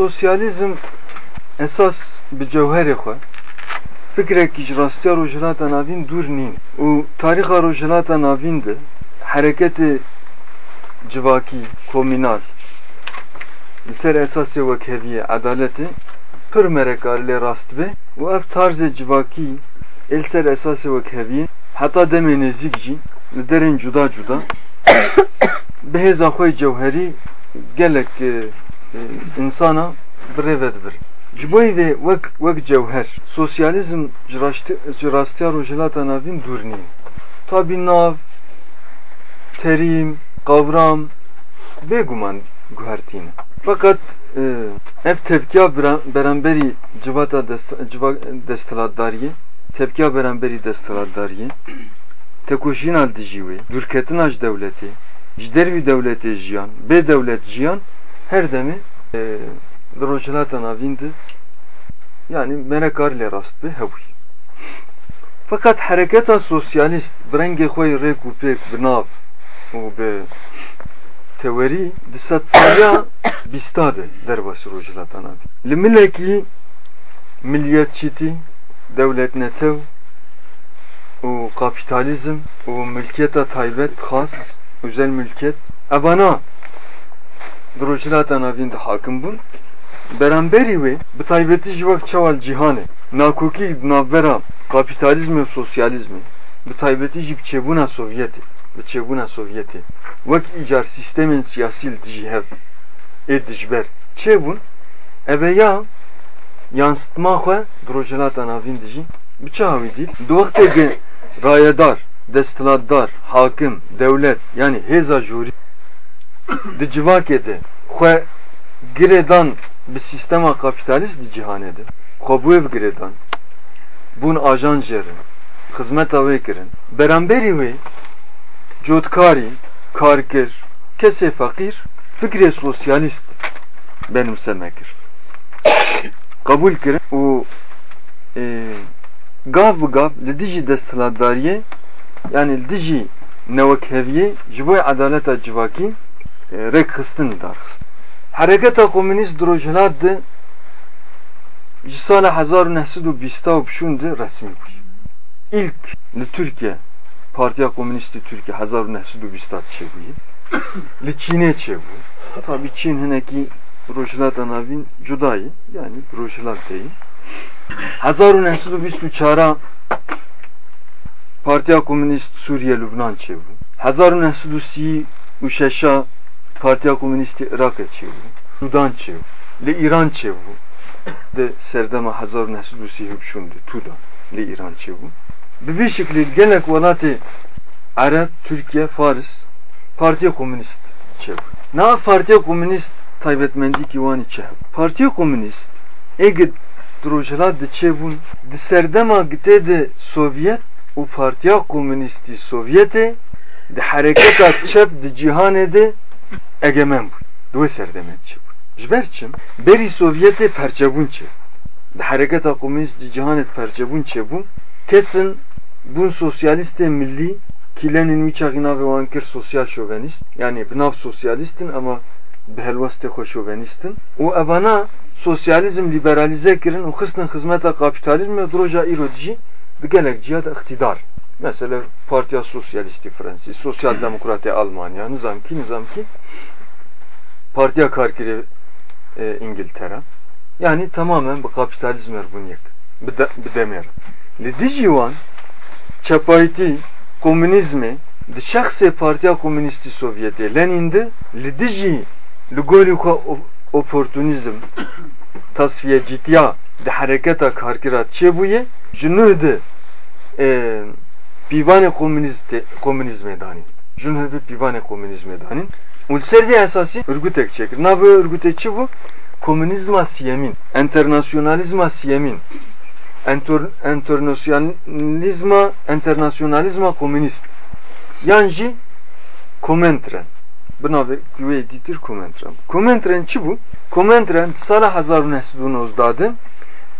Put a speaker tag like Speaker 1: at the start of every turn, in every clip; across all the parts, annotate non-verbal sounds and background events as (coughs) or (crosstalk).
Speaker 1: sosyalizm esas bi cevherê xwe. Fikrekî ji rastiya rojhilata navîn dûr nîn. Û tarîxa rojhilata navîn de hereketê civakî komînal li ser esasê wekheviyê edaletê pir merekar lê rast be û ev tarzê civakî el ser esasê wekheviyê heta demê nêzik jî li derên cuda cuda. (coughs) Bi hêza xwe cewherî gelek e, insana birêve dibir ji bo vê wek wek cewher sosyalizm ji raşti- ji rastiya rojhilata navîn dûr nîn tabî nav terîm qavram bêguman guhertîne fakat e, ev tepkiya beramberî civata dest, civa, destilatdariyê tepkiya beramberî destilatdariyê tekuşîna dijî wê dûrketina ji dewletê ji dervî dewletê jiyan bê dewlet jiyan her demê e, li rojhilata navîn de yani merekar lê rast be hewî fakat hereketa sosyalist bi rengê xwe rêk û pêk bi nav û bi tewerî di sed saliya bîsta de derbasî rojhilata navîn li milekî milliyetçîtî devletnetev û kapitalizm û taybet xas özel mülkiyet evana di rojhilata navîn de hakim bûn beramberî wê bi taybetî ji wek çawa li cîhanê nakokî navbera kapitalizmê û sosyalizmê bi taybetî jî bi çêbûna Sovyetê bi çêbûna Sovyetê wek îcar sîstemên siyasî li dijî hev ê dijber. Çêbûn ev ê ya yansıtma xwe di rojhilata navîn dijî bi çi havî dît di wextê rayedar destilatdar hakim devlet yani hêza jûrî di civakê de xwe girê dan bi sîstema kapitalîst di cîhanê de xwe bûye bi girê dan bûn ajan jêrin xizmeta wê kirin beramberî wê cotkarî karkir kesê feqîr fikrê sosyalîst benimseme kir. Kabul kirin û e, gav bi gav li dijî desthilatdariyê yani li dijî newekheviyê ji bo edaleta civakî e, rêk xistin darxist hereketa komünîst di rojhilat de ji sala 1920 de resmî bûye ilk li Türkiye Partiya Komünîstî Türkiye 1920 çêbûye li Çînê çêbû tabi Çîn hinekî rojhilata navîn cudayî yani rojhilat deyî 1924 Partiya Komünîst Suriye Lübnan çêbû 1936 Partiya Komünîstî Iraqê çêbû Sudan çêbû li İran çêbû de serdema 1937 de Tudan li İran çêbû bi vê şeklî gelek welatê Arab, Türkiye, Fars Partiya Komünîst çêbû nav Partiya Komünîst taybetmendîkî wanî çi hev Partiya Komünîst êgid rojhilat di çêbûn di serdema gitê de Sovyet û Partiya Komünîstî Sovyetê di hereketa çep de egemen bû di wê serdemê çêbûn ji ber çim? Berî Sovyetê perçebûn çê di hereketa komünîst di cîhanê perçebûn çêbûn kesin bûn sosyalistê millî ki Lenin wî çaxî navê wan kir sosyal şovenîst yani bi nav sosyalîstin ama bi helwestê xwe şovenîstin û evana sosyalizm liberalize kirin û xistin xizmeta kapitalizmê droja îro dijî mesela Partiya Sosyalistî Fransî Sosyal (clears throat) Demokratê Almanya nizam ki nizam ki Partiya Karkirê e, İngiltere. Yani tamamen bu kapitalizm erbuniyek bi de- bi demer li dijî wan çepayîtî komünizmê di şexsê Partiya Komünîstî Sovyetê Lenin de li dijî li golî xwe op- oportunizm tasfiyecîtiya di hereketa karkira nû de e, nû de pîvanê komünîzmê danîn û li ser vê esasî örgütek çekir. Navê örgütê çi bû komünîzma siyemîn enternasyonalizma siyemîn Entor, internasyonalizma internasyonalizma komünist. Yan jî Komintern binavê wê dîtir Komintern Komintern çi bû Komintern sala 1919 de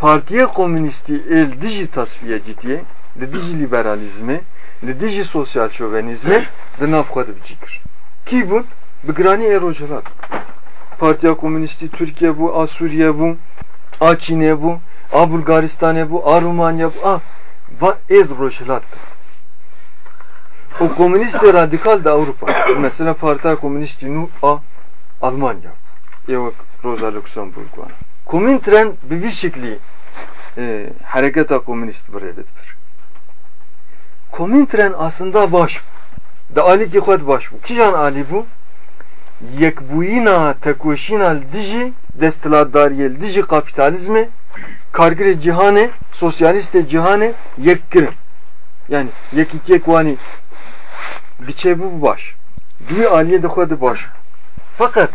Speaker 1: Partiye Komünistî êl dijî tasfiyecîtiye li dijî liberalizmê li dijî sosyal xwe de bicî kir kî bûn bi giranî ê rojhilat Partiya Komünisti Türkiye bu, a Suriye bu, a Çin'e bu, a Bulgaristan'e bu, a Rumanya bu, a va ez roşelattı. O komünist radikal da Avrupa. Mesela Partiya Komünisti nu a Almanya. Yok Rosa Luxemburg var. Komintren bir şekli e, hareketa komünist bir bir. Komintren aslında baş. Da Ali ki xwed baş bu. Kijan Ali bu? Yekbuyina tekoşina diji destilatdariyel diji kapitalizmi kargire cihane sosyaliste cihane yekkirin. Yani yek iki yek vani biçe bu baş. Duy aliye de xwed baş. Fakat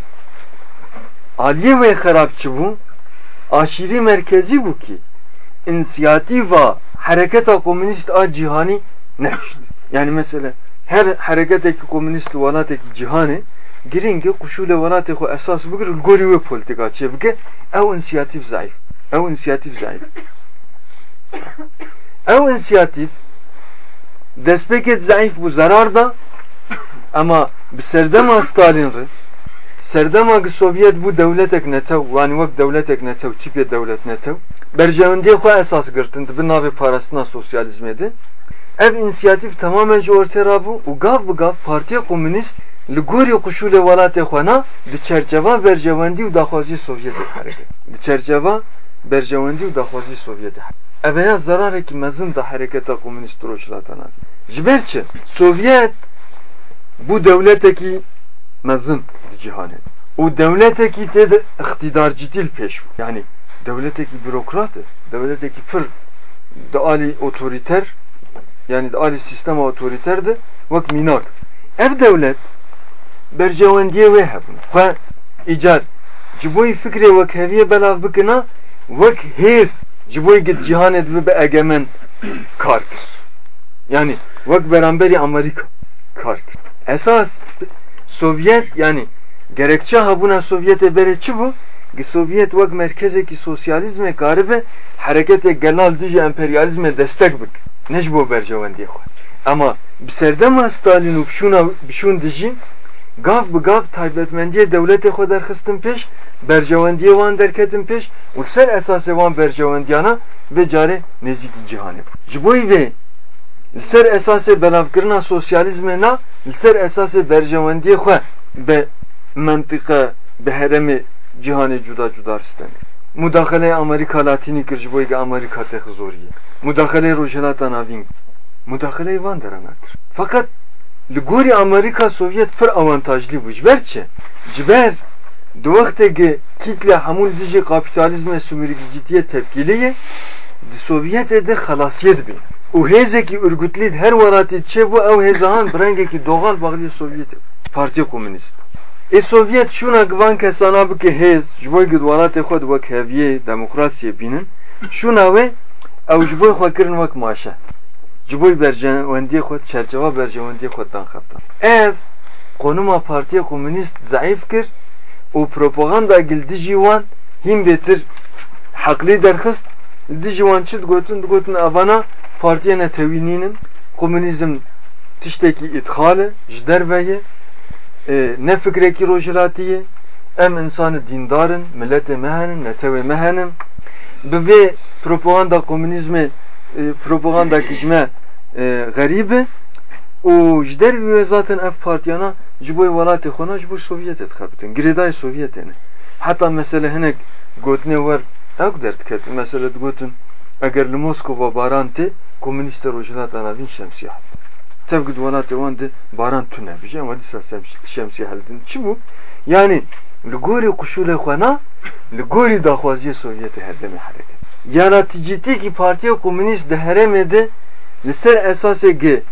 Speaker 1: aliye ve xarabçı bu aşiri merkezi bu ki inisiyativa hareketa komünist a cihani neşt. Yani mesela her hareketeki komünist velateki cihani giringe kuşule velateki esas bugir gori ve politika çebke ev inisiyatif zayıf. Ev inisiyatif zayıf. Ev inisiyatif despeket zayıf bu zarar da ama bir serdema Stalin'ri serdema Sovyet bu devletek netev yani vak devletek netev tipi devlet netev berjevendiye xwe esas girtin bi navê parastina sosyalizmê de ev inisiyatif tamamen ji ortaya rabû û gav bi gav Partiya Komünist li gorî quşulê welatê xwe na di çerçeva berjewendî û daxwazî Sovyetê hereke di çerçeva berjewendî û daxwazî Sovyetê ev ya zararekî mezin da hareketa komünist roşlatana ji ber Sovyet bu devletekî mezin di cihanê û devletekî tê de iktidarcı dil pêş yani devletteki bürokratı, devletteki pır da ali otoriter yani ali sistem otoriterdi vak minak. Ev devlet bercevendiye ve hebun. Ve icat ciboy fikri vak heviye belav bikina vak hez ciboy git cihan edbi be egemen karkır. Yani vak beramberi Amerika karkır. Esas Sovyet yani gerekçe ha buna Sovyet'e bere çi bu? Sovyet vak merkezeki sosyalizme garibe harekete genel diye emperyalizme destek bik. Xwe. Ama serdema Stalin û bişûna bişûn dijî gav bi gav taybetmendiye devletê xwe derxistin pêş bercewendiye wan derketin pêş û ser esasê wan bercewendiyana ve carê nêzîkî cîhanê bû. Ji bo vê li ser esasê belavkirina sosyalizmê na li ser esasê bercewendiye xwe be mentıqa be heremê cihanê cuda cuda istenir. Kir ji bo yekê Amerika te zoriye. Mudahale Rojhelata navîn. Mudahale van deranatir. Fakat li gorî Amerika Sovyet pir avantajlî bû. Ji ber çi? Ji ber di wextekê kîtle hemû dijî kapitalizme sömürgecîtiye tepkîliyê di Sovyetê de xelasiyet bî. û hêzekî örgütlî her welatê çê bû ew hêzahan bi rengekî doğal baxlî Sovyetê. Partiya Komünist. E Sovyet şuna gvan kesana bike hez jboy gidwanate xwe di wek heviye demokrasiye bînin. Şuna ve ew ji bo xwe kirin wek maşe. Ji bo berjewendiyê xwe çerçeva berjewendiyê xwe dan xebtan ev konuma Partiya Komünist zayıf kir û propaganda gil dijî wan hîn bêtir heqlî derxist dijî wan çi digotin digotin evana partiye ne tewînînin komünizm ne fikreki rojilatiye em insanı dindarın, millete mehenin, neteve mehenin. Bi ve propaganda komünizme e, propaganda kicme e, garibe û ji dervî zaten ev partiyana ji bo welatê xwe ji bo Sovyetê dixebitin girêdayê Sovyetê ne heta mesele hinek gotinê wer ew derdiketin mesele digotin eger li Moskova baran tê komünîst rojilata navîn şemsiye tevgid velatê wan de baran tune bije ama dîsa şemsiye heldin çi bû yani li gorî quşulê xwe na li gorî daxwaziyê Sovyetê herdemê hereket yaratıcıtîkî Partiya Komünist de li ser esasê ge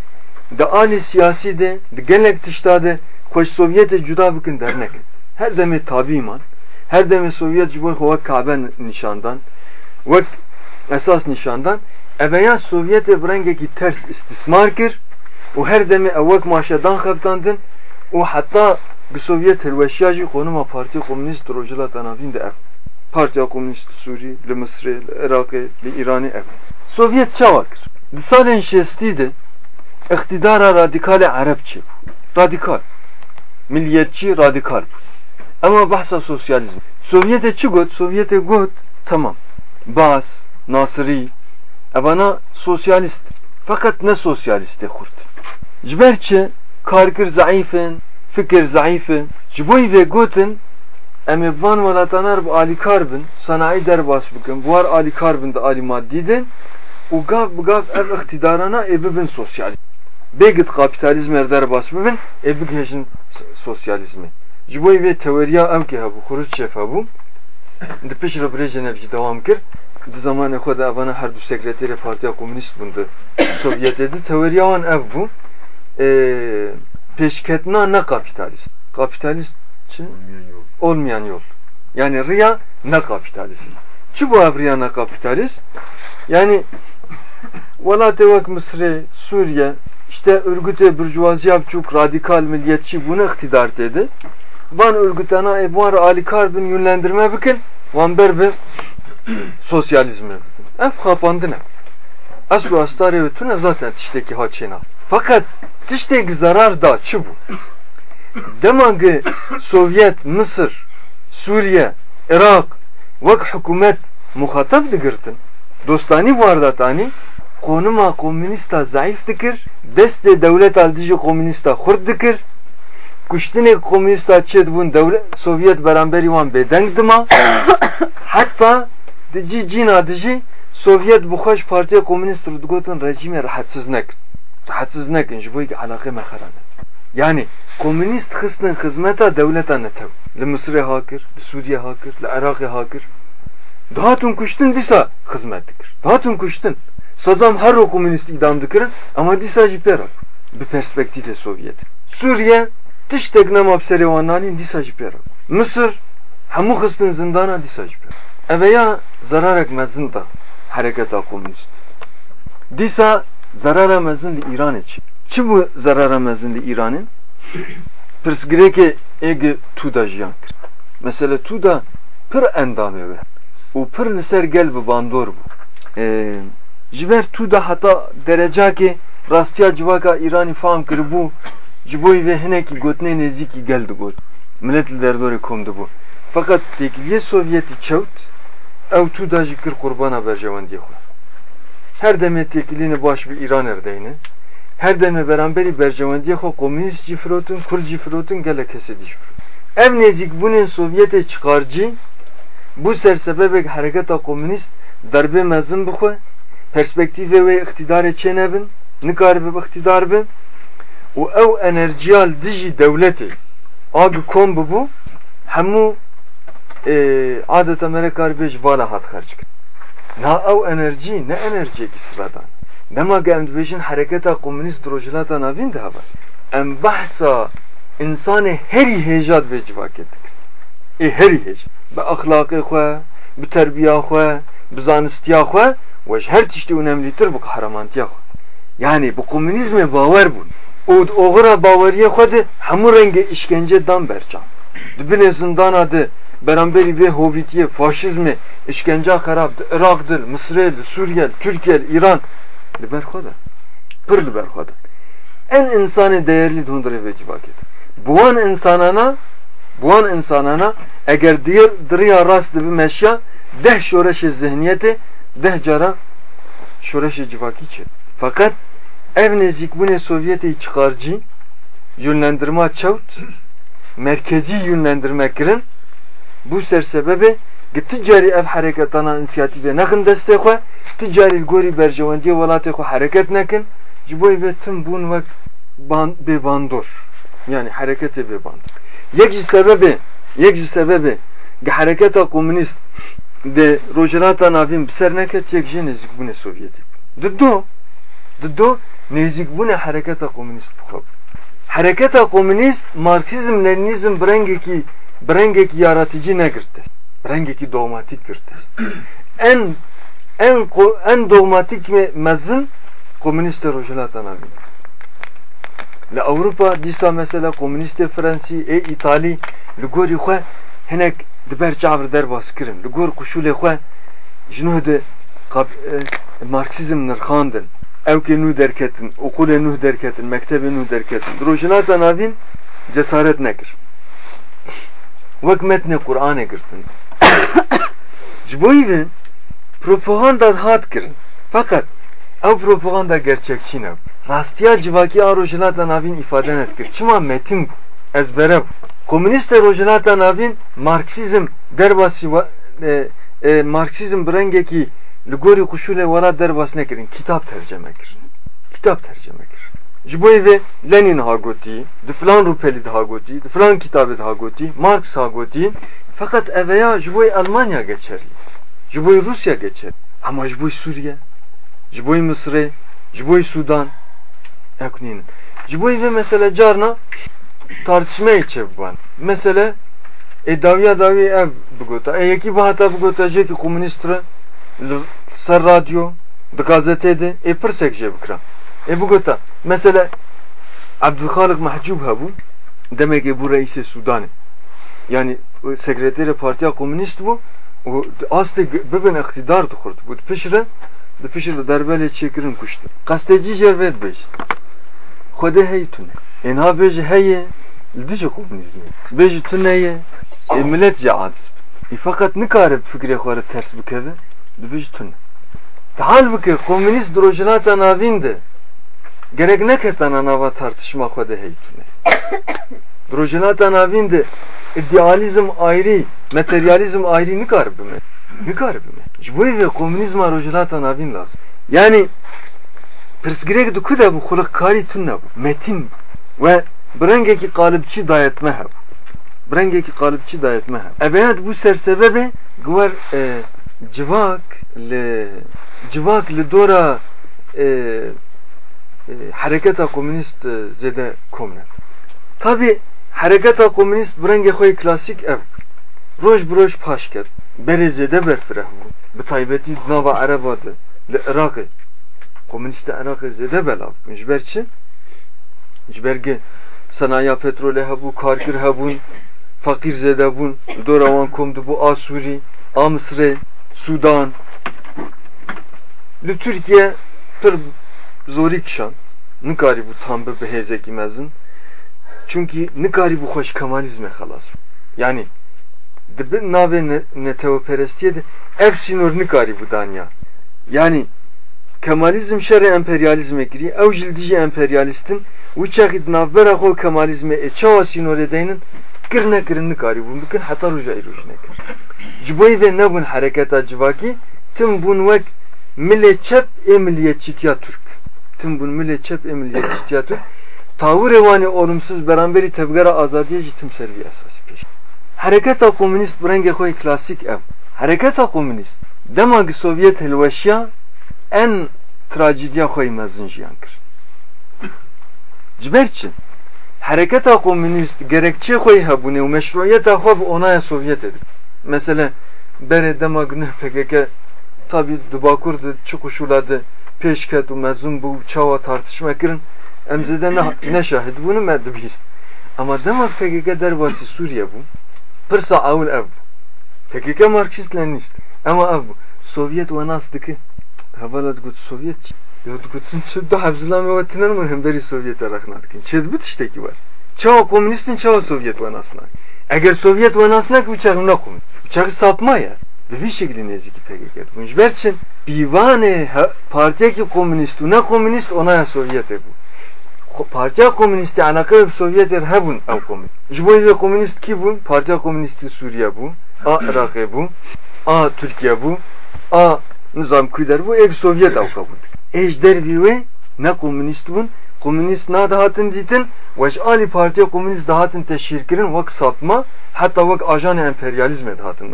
Speaker 1: di alî siyasî de di gelek tişta de xweş Sovyetê cuda bikin derneket her demê tabî man her demê Sovyet xwe wek Kabe nîşandan wek esas nîşandan eveya Sovyetê bi rengekî ters istismar kir ew wek maşedan xebtandin û heta bi Sovyet hilweşiya jî qonuma Partiya Komünîst rojilata navîn de ev Partiya Komünîst Sûrî li Misrê li Iraqê li Îranê ev Sovyet çawa kir di salên şêstî de iktidara radikale Arab çê radikal milliyetçi radikal Ama bahsa sosyalizm. Sovyete çi got? Sovyete got tamam. Bas, Nasri, evana sosyalist. Fakat ne sosyaliste kurt? Jberçe karkir zayıfın, fikir zayıfın. Jiboy ve gotin em van velatanar bu ali sanayi derbas bikin. Bu var ali karbin de ali maddidin. U gav gav ev iktidarana ebibin sosyalist. Begit kapitalizm er derbas bibin, ebik heşin sosyalizmi. Jiboy ve teoriya ev ki habu, kuruç şef habu. Di peş rebrejene evci devam kir. Di zamanı xwe de evana her du sekreteri Partiya Komünist bundu. (coughs) Sovyet'e di teoriya wan ev bu. Ee, peşketina ne kapitalist. Kapitalist için olmayan yol. Yani riya ne kapitalist. Çi bu ev riya ne kapitalist? Yani Valla tevak Mısır, Suriye, işte örgüte burjuvazi yapçuk, radikal milliyetçi bunu iktidar dedi. Van örgütana ebuar Ali Karbin yönlendirme bikin, van berbe sosyalizme (clears throat) bikin. Ef kapandı ne? Aslu astare ötüne zaten tişteki haçena. Fakat tişteki zarar da çi bu? Demangı Sovyet, Mısır, Suriye, Irak, vak hükümet muhatap digirtin. Dostani vardatani konuma komünista zayıf dikir. Deste devlet aldıcı komünista hurd dikir. Kuştine komünista çed bun devlet Sovyet beraberi wan bedeng dima. (coughs) Hatta dici cina dici Sovyet bu xoş partiya komünist rudgotun rejime rahatsız nek. Rahatsız nekin ji boy alaqe mexerane. Yani komünist xistin hizmeta devleta netev. Li Mısır'e hakir, li Suriye hakir, li Irak'e hakir. Dahatun kuştun disa hizmet dikir. Dahatun kuştun. Saddam her o komünist idam dikirin ama disa jî perak. Bir perspektife Sovyet. Suriye tiş tekne mapseri vanalin disa jî perak. Mısır hemû xistin zindana disa jî perak. Eveya zararek mezin da hareketa komünist. Disa zarara mezin li İran için. Çi bu zarara mezin li İran'ın? Pirsgireke ege tuda jiyan kir. Mesela tuda pir endame ve. U pir li ser gel bi bandor bu. Ee, jiber tuda hata derece ki rastiya civaka İran'ı faham kir bu. Jiboy ve hineki gotne neziki geldi got. Millet derdore komdu bu. Fakat tekliye Sovyeti çevt ev tuda jikir kurbana berjevandiye xwe. Her demet tekilini baş bir İran erdeyni. Her deme beraberi berjevandiye xwe komünist cifrotun, kur cifrotun gele kesedi cifrot. Ev nezik bunun Sovyete çıkarcı bu sersebebek hareketa komünist darbe mezin bixwe perspektive ve iktidar çenebin nikar be iktidar be u ev enerjiyal diji devleti ag kom bu hemu e, adeta merekar bej vala hat xerç kir. Na ev enerji ne enerji ki sıradan. Nema gemd bejin hareketa komünist rojilata navin de hava. Em bahsa insanı heri hejat ve civak ettik. E heri hej. Be ahlakı xwe, be terbiya xwe, be zanistiya xwe ve her tişti önemlidir bu kahramantiya xwe. Yani bu komünizme baver bun. O oğra bavariye xwe de hemû renge işkence dan berçam. Dibine zindan adı beraberi ve hovitiye, faşizmi, işkence karabdı, Irak'dır, Mısır'dır, Suriye, Türkiye, İran. Liber khoda. Pır liber khoda. En insani değerli dundure ve civaket. Buan insanana buan insanana eğer diğer dırıya rast bir meşya deh şoreşi zihniyeti deh cara şoreşi civaki çe. Fakat ev nezik bu ne Sovyeti çıkarcı yönlendirme çavt merkezi yönlendirme kirin bu sersebebi ticari ev hareketana inisiyatife nekin deste xwe ticari gori berjewandiye welatê xwe hareket nekin? Ji bo ve tim bûn wek bê bandor. Yani hareketê bê bandor. Yek ji sebebi yek ji sebebi ge hareketa komünist de rojilata navîn bi ser neket yek jê nêzîkbûnê Sovyetê di do di do nêzîkbûnê hareketa komünist bixwe hareketa komünist Marksizm Leninizm birengekî birengekî yaratıcı negirtest birengekî dogmatik girtest (clears throat) en en en dogmatik mezin komünist rojilata navîn li Avrupa dîsa mesela komünist Fransî ê İtalî li gorî xwe hinek diber çavr derbas kirin. Li gor kuşulê xwe nû de Marksizm nirxandin evkê nû derketin okulê nû derketin mektebê nû derketin. Rojilata navîn cesaret nekir Vek metne Kur'an'e girtin. Ji (coughs) bo îvê propaganda hat kirin. Fakat ev propaganda gerçekçi ne? Rastiya civaki a rojilata navîn îfade nedkir. Çima metin bû, ezbere bû. Komüniste rojilata navîn Marksizm derbasî e, e, Marksizm bi rengekî li gorî quşûlê wela derbas nekirin. Kitap terceme kirin. Kitap terceme ji bo Lenin ha gotî di filan rûpelî de ha gotî di filan kitabê de ha gotî Marx ha gotî fakat eveya ji bo Almanya geçerli ji Rusya geçer ama ji bo Suriye ji bo Mısırê ji Sudan. Ekunîn ji bo mesela carna tartışmaya çevban mesela e daviya davi ev bigota e yekî bahata bigota jê ki komünîst re li ser radyo di gazetê de e pirsek bikira e bigota mesela Abdülhalik Mahcub hebû demek ki bu reisi Sudan'ı yani sekreteri partiya komünist bu. O aslı bibin iktidar dixurt bu pişre di pişre derbele çekirin kuştu. Gazeteci jervet beş Xwedê hey tune. Enha bêje heye li dijî komünîzmê bêjî tu neye e millet aciz e fakat nikare fikrê xwe re ters bikeve dibêjî tu ne hal bike komünist drojinata navîn gerek neketana nava tartışma xwedê hey tune drojinata navîn de idealizm ayrı materyalizm ayrı nikare bime nikare bime ji bo ve komünizma rojinata navîn lazım yani pirsgirek du kuda bu xuluk kari tun bu? Metin ve brengeki kalıpçı dayetme hep brengeki kalıpçı dayetme hep evet bu sersebebe gwer e, civak le civak le dora e, e, hareketa zede komne tabi hareketa komünist brenge xoy klasik ev. Roj broj paş kert bere zede berfireh bu bi taybeti nava araba de le Irak'ı komünist Irak'ı zede belav jber çi? Jberge sanayi petrole hebu karkir hebun fakir zede bun. Dorawan komdu bu Asuri a Mısır'e Sudan. Li Türkiye pir zori kişan nikari bu tam bir behezeki mezin çünkü nikari bu hoş kemalizme halas yani dibin nave ne, ne teoperestiye de ev sinor nikari bu danya yani Kemalizm şerre emperyalizme giri. Ev jildici emperyalistin u çakit navbera xo kemalizme e çawa sinore deynin kirne kirinni kari bun bikin hata ruja iruj nekir. Jiboy ve ne bun hareketa civaki tim bun vek millet çep e milliyetçi Türk. Tim bun millet çep e milliyetçi Türk. Tavır evani olumsuz beraberi tevgara azadiye jitim servi esası peş. Hareketa komünist brenge koy klasik ev. Hareketa komünist. Demagi Sovyet helveşya en trajediya xwe mezin jiyan kir ji ber çi hereketa komünist gerekçe xwe hebûne û meşruiyeta bi onaya Sovyetê dik mesela berê dema guneh PKK tabi di bakur di çi koşula de pêş ket û mezin bû çawa tartışma kirin em zêde ne şahid bûn me dibîst ama dema PKK derbasî Sûriye bû pirsa awil ev bû PKK Marksist Leninist ama ev bû Sovyet we nas dike Havala gut Sovyet ya gutun çı da havzlame vatinan mı hem beri Sovyet araknadıkin. Çed bit işteki var. Çava komünistin çava Sovyet vanasına. Eğer Sovyet ki uçağın ne komün. Uçağı sapma ya. Ve bir şekilde neziki PKK. Bunç berçin bivane partiyaki komünist ne komünist ona ya Sovyet bu. Partiya komünisti alakalı Sovyet er hebun ev komünist. Jiboy ve komünist ki bu? Partiya komünisti Suriye bu. A Irak bu. A Türkiye bu. A nizam kuyder bu ev Sovyet avka bu. Ejder ve ne komünist bun komünist na dahatın ditin ve ali partiye komünist dahatın teşhir kirin vak sapma hatta vak ajan emperyalizm dahatın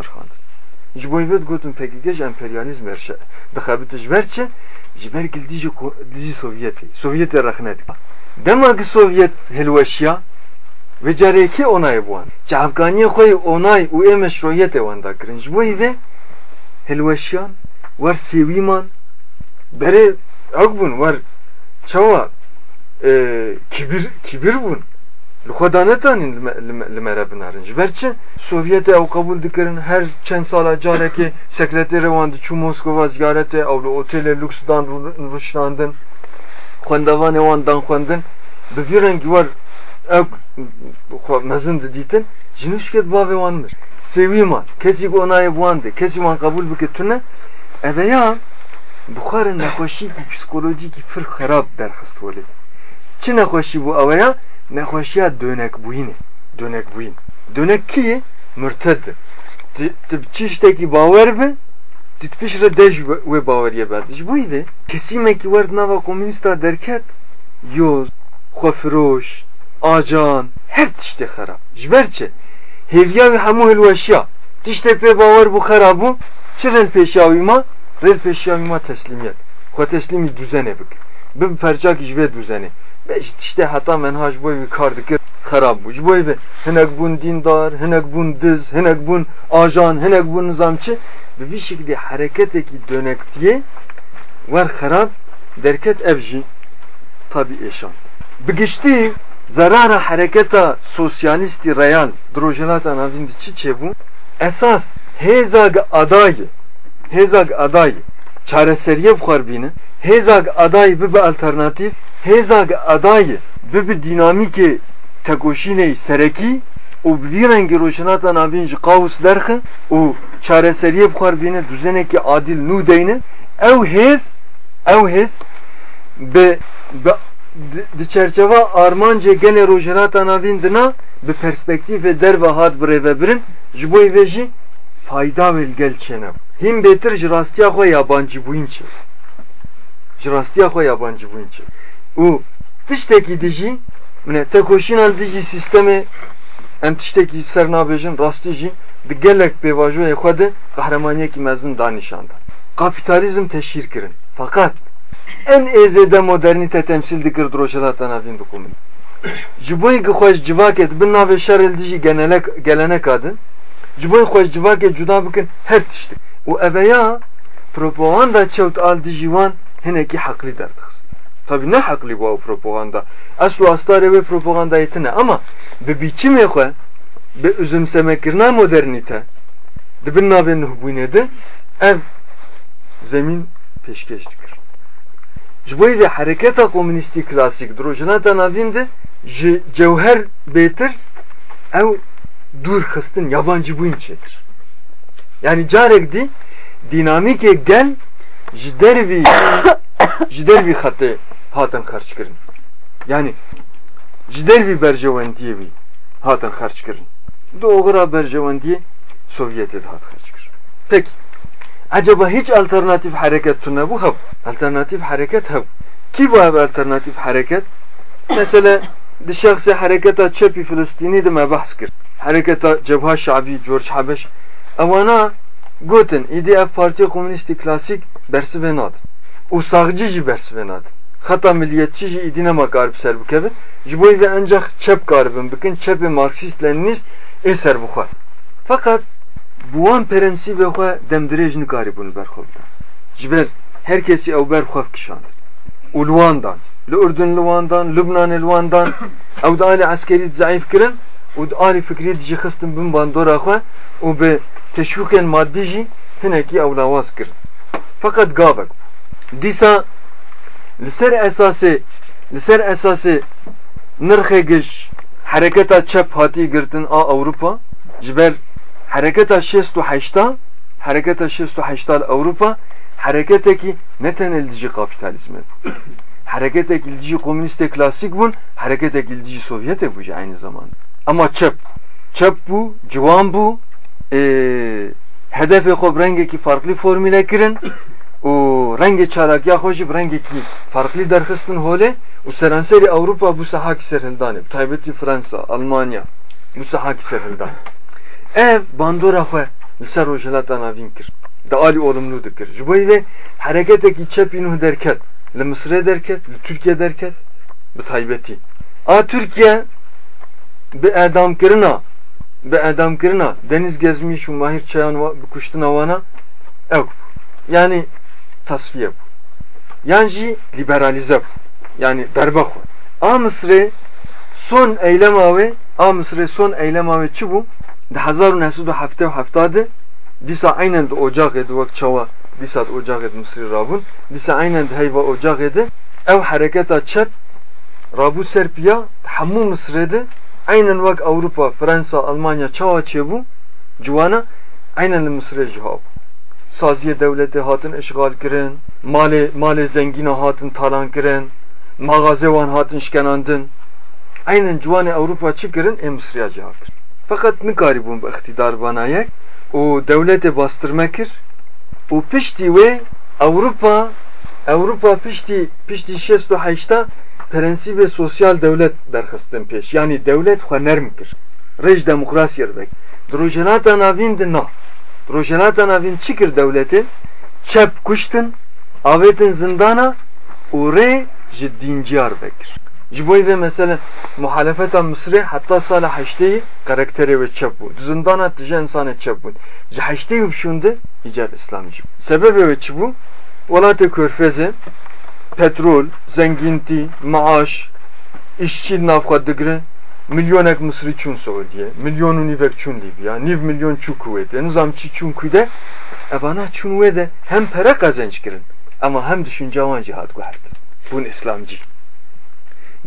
Speaker 1: ji bo vê digotin pêkîgeh ji emperyalîzm herşe dixebite ji ber çi ji ber gil dijî dijî sovyetê sovyetê rexne dike dema ki sovyet hilweşiya ve carekî onayê bû wan ji hevkaniyê onay û ê meşroyetê wan dakirin ji bo vê hilweşiyan wer sêwîman berê ek çawa e, kibir kibir bûn Lukhadanetanin limere binarın. Berçe Sovyete ev kabul dikirin her çen sala careki sekreteri vandı çu Moskova ziyarete evli otele lüksdan ruşlandın. Xwendevan evan dan xwendin bi vî rengî wer ev mezin didîtin jinuş ket bavê wan mir sêwî man kesî ku onayê wan de kesî wan qebûl bike tune eveya bixwarin nexweşîkî psikolojîkî pir xerab çi nexweşî nexweşiya dönekbûyînê dönekbûyîn dönek kî mürted. Tu çi ştekî bawer bi tu pişre dej wê baweriye ber ji bo wer nava komünîsta derket yoz xwefiroş acan her tiştê xerab ji ber çi hêviya wî hemû hilweşiya tiştê pê bawer bû xerab bû çi rêl pêşawî ma rêl pêşawî ma teslimiyet. Xwe teslimî düzenê bike bi perçakî ji vê düzenê beş tiştê heta menha ji bo wî kar dikir xerab bû ji bo vê hinek bûn dîndar hinek bûn diz hinek bûn ajan hinek bûn nizamçı. Bi vî şekilde hareketekî dönektiye wer xerab derket ev jî tabi eşan. Bigiştî zarara hareketa sosyalisti real drojelata navindi çi çebû esas hêzag adayı hêzag adayı çareseriye bixwarbîne hêzag adayı bibe alternatif hêzag adayı bibe dinamîkê tekoşînê serekî û bi vî rengî roşenata navîn ji qawus derxe û çareseriye bixwarbîne düzenekî adil nû deyne ew hêz ew hêz bi di çerçeva armanca gene rojerata navîn dina bi perspektîvê derve hat birêvebirin ji bo vê jî fayda wel gel çene him bêtir ji rastiya xwe yabancî bûyîn çi ji rastiya xwe yabancî bûyîn û tiştekî dijî mine tekoşînan dijî sistemê em tiştekî ser nabêjin rastî jî di gelek pêvajoyê xwe de qehremaniyekî mezin danîşanda kapitalizm teşhir kirin. Fakat en êzêde modernîte temsil dikir droşelata navîn dikumin ji bo yê xweş civakê dibin navê şerê dijî genelek gelenek adin ji bo yê xweş civakê cuda bikin her tiştik. Û eveya propaganda çewt al dijî wan hinekî heqlî derdixist tabi ne heqlî bu propaganda? Aslu astarê wê propagandayê tune ama bi bîçimê xwe bi üzümsemekirina modernîte dibin navê nuhbûnê de? Ev zemin peşkeş dikir. Ji bo vê hereketa komünîstî klasîk drojinata navîn de ji cewher bêtir ew dûr xistin yabancı bûyîn çêkir yani carek dî dinamîkê gel ji dervî (coughs) ji hatin xerç kirin. Yani ji dervî berjewendiyê wî hatin xerç kirin. Di oxira berjewendiyê Sovyetê de hat xerç kir peki acaba hiç alternatif hareket tune bu hab? Alternatif hareket hab? Ki bu hab alternatif hareket? Mesela di şahsi hareketa çepi Filistini de me bahs kir hareketa cebha şabi George Habeş evana gotin İDF Parti Komünisti Klasik bersi ve nad u sağcı bersi ve nad Xeta milliyetçi jî îdîne ma garib ser bikevin ji bo ve ancak çep garibin bikin çepi Marksist Leninist ê ser bixwe fakat buwan prensîbê xwe demdirêj nikarîbûn berxwe bidin ji ber her kesî ew berxwe kişandir û li wan dan Urdun li wan dan Lubnanê li wan dan (coughs) zayıf kirin û di alî fikrî dijî xistin bin bandora xwe û bi teşwîkên maddî jî hinekî ew lawaz kirin. Fakat gavek dîsa ser esasê nirxê giş hereketa çep hatî girtin a Ewropa ji ber hareketa şest û heşta hareketa şest û heşta Avrupa hareketekî ne tenel dijî kapitalizme bû. Hareketekî dijî komünistê klasik bûn hareketekî dijî Sovyetê bû jî aynı zamanda. Ama çep çep bû ciwan bû hedefê xwe bi rengekî farklı formüle kirin û rengê çalakiya xwe jî bi rengekî farklı derxistin holê û seranserî Ewropa bu sehakî serhildanê taybetî Fransa Almanya bu sehakî serhildanê ev bandora xwe li ser rojhilata navîn kir. Di alî olumlu dikir ji bo vê hereketekî çepî nû derket. Li Misrê derket li Türkiye derket bi taybetî a Türkiye bi edamkirina bi edamkirina deniz gezmiş û mahir çayan bi kuştina wana ew yani tasfiye bu. Yanji liberalize bu. Yani berbe koy. A Mısır'ı son eylem avi A Mısır'ı son eylem avi çi bu? De hazarun hesudu hafte haftadı. Disa aynen de ocak edi vak çava. Disa de ocak edi Mısır rabun. Disa aynen de heyva ocak edi. Ev hareketa çep. Rabu Serpiya hamu Mısır. Aynen vak Avrupa, Fransa, Almanya çava çi bu. Civana aynen Mısır'ı cevabı. Saziye devleti hatın işgal kirin, male, male zengina hatın talan kirin, mağaze wan hatın şkenandın. Aynen civanê Avrupa çi kirin ê Mısır'a kirin. Fakat nikarî bûn bi iktidar banayek û devletê bastırma kir û piştî wê Avrupa Avrupa piştî piştî 68 prensibê sosyal devlet derxistin pêş. Yani devlet xwe nerm kir. Rêj demokrasiye vek. Di rojhelata navîn de. Di rojhelata navîn çi kir devletê? Çep kuştin, avêtin zindana rê ji vekir. Ji ve mesela muhalefeta Mısır'ı hatta sala heşteyi karakteri ve çep bu. Zindana tije insana çep bu. Ji heşteyi bişunde icar İslamcı. Sebebi ve çi bu? Velatı körfeze petrol, zenginti, maaş, işçi navxwa digre milyonek Mısır'ı çun Suudiye, milyonu niver çun Libya, niv milyon çun kuvvete, nizam çi çun kuyde, evana çun ve de hem para kazanç kirin, ama hem düşünce avan cihat guhardın. Bun İslamcı.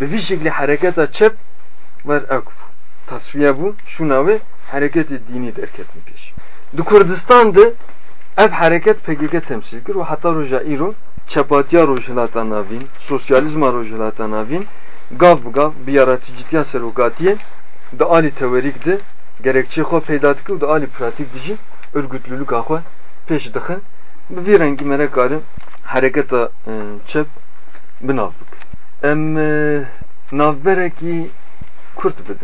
Speaker 1: Be bir şekilde hareketa çep ver akbu. Tasfiye bu, şuna ve hareketi dini derketin peş. Du Kurdistan'da ev hareket PKK temsil kir ve hatta roja İro çapatiya rojhelata navin, sosyalizma rojhelata navin, gav gav bir yaratıcıya serokatiye da ali teorik de gerekçe xo peyda dikir da ali pratik dici örgütlülük axo peş dixin bi vî rengî me re karin hareketa çep binav bik. Em navberekî Kurt bidin.